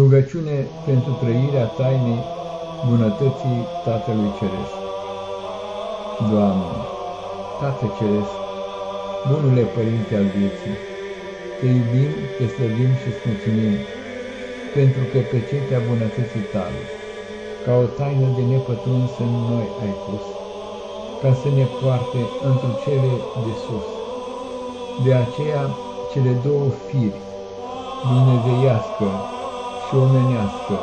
Rugăciune pentru trăirea tainei bunătății Tatălui Ceresc. Doamne, Tată Ceresc, Bunule Părinte al vieții, Te iubim, Te slăbim și îți mulțumim, pentru că pe cetea bunătății Tale, ca o taină de nepătruns în noi ai pus, ca să ne poarte într cele de sus. De aceea, cele două firi, dumnezeiască și omenească,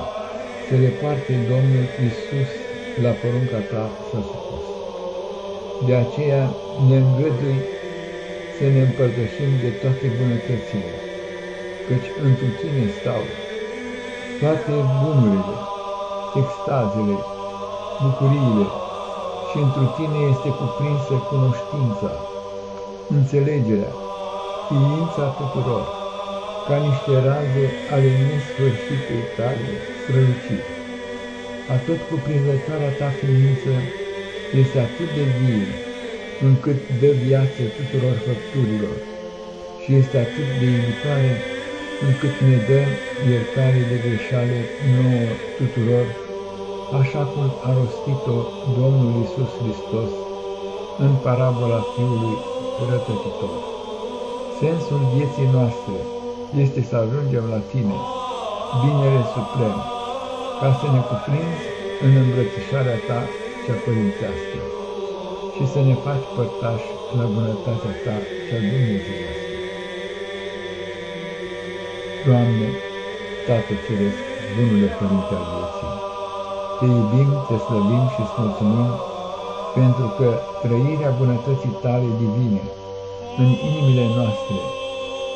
să le parte Domnul Isus la porunca ta s-a supus. De aceea ne îngădui să ne împărtășim de toate bunătățile, căci întru tine stau toate bunurile, extazele, bucuriile și întru tine este cuprinsă cunoștința, înțelegerea, ființa tuturor ca niște raze ale nesfârșitei tale străluciri. Atot cuprinzătoarea ta ființă este atât de vie, încât dă viață tuturor făpturilor și este atât de iubitoare, încât ne dă iertare de greșeale nouă tuturor, așa cum a rostit-o Domnul Isus Hristos în parabola Fiului rătăcitor. Sensul vieții noastre este să ajungem la Tine, binele suprem, ca să ne cuprinzi în îmbrățișarea Ta cea părintească și să ne faci părtași la bunătatea Ta cea dumnezeiască. Doamne, Tată Ceresc, Bunule Părinte al vieții, Te iubim, Te slăbim și îți mulțumim pentru că trăirea bunătății Tale divine în inimile noastre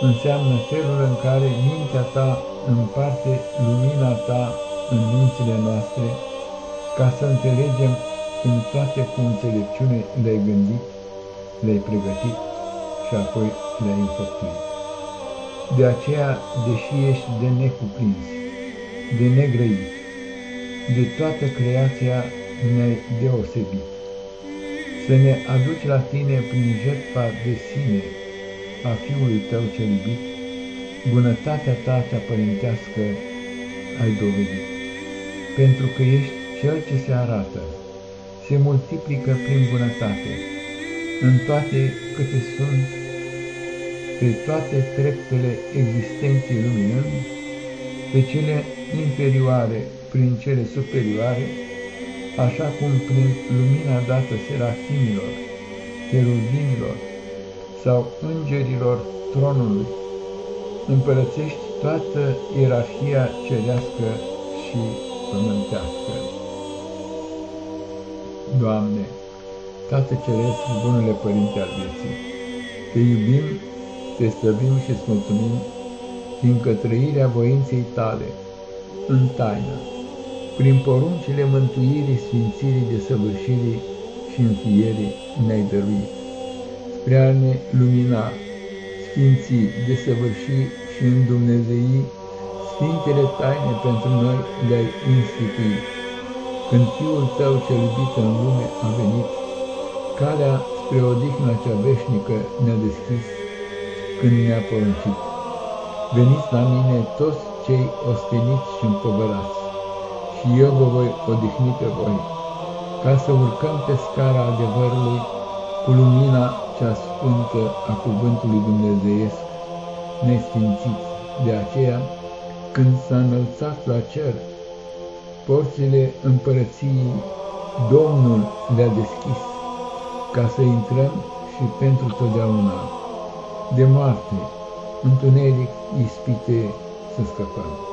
înseamnă felul în care mintea ta împarte lumina ta în mințile noastre, ca să înțelegem cum toate cu înțelepciune le-ai gândit, le-ai pregătit și apoi le-ai înfăptuit. De aceea, deși ești de necuprins, de negrăit, de toată creația ne-ai deosebit, să ne aduci la tine prin jertfa de sine, a Fiului Tău cel iubit, bunătatea Ta cea părintească ai dovedit, pentru că ești Cel ce se arată, se multiplică prin bunătate, în toate câte sunt, pe toate treptele existenței luminând, pe cele inferioare prin cele superioare, așa cum prin lumina dată serafimilor, cherubinilor, sau îngerilor tronului, împărățești toată ierarhia cerească și pământească. Doamne, Tată Ceresc, Bunule Părinte al vieții, Te iubim, Te stăvim și îți mulțumim, fiindcă trăirea voinței Tale, în taină, prin poruncile mântuirii, sfințirii, desăvârșirii și înfierii ne-ai dăruit spre a ne lumina, sfinți, desăvârși și îndumnezei, sfintele taine pentru noi le-ai instituit. Când Fiul Tău cel iubit în lume a venit, calea spre odihna cea veșnică ne-a deschis, când ne-a poruncit. Veniți la mine toți cei osteniți și împovărați, și eu vă voi odihni pe voi, ca să urcăm pe scara adevărului cu lumina cea sfântă a cuvântului dumnezeiesc nesfințit. De aceea, când s-a înălțat la cer, porțile împărăției, Domnul le-a deschis, ca să intrăm și pentru totdeauna, de moarte, întuneric, ispite să scăpăm.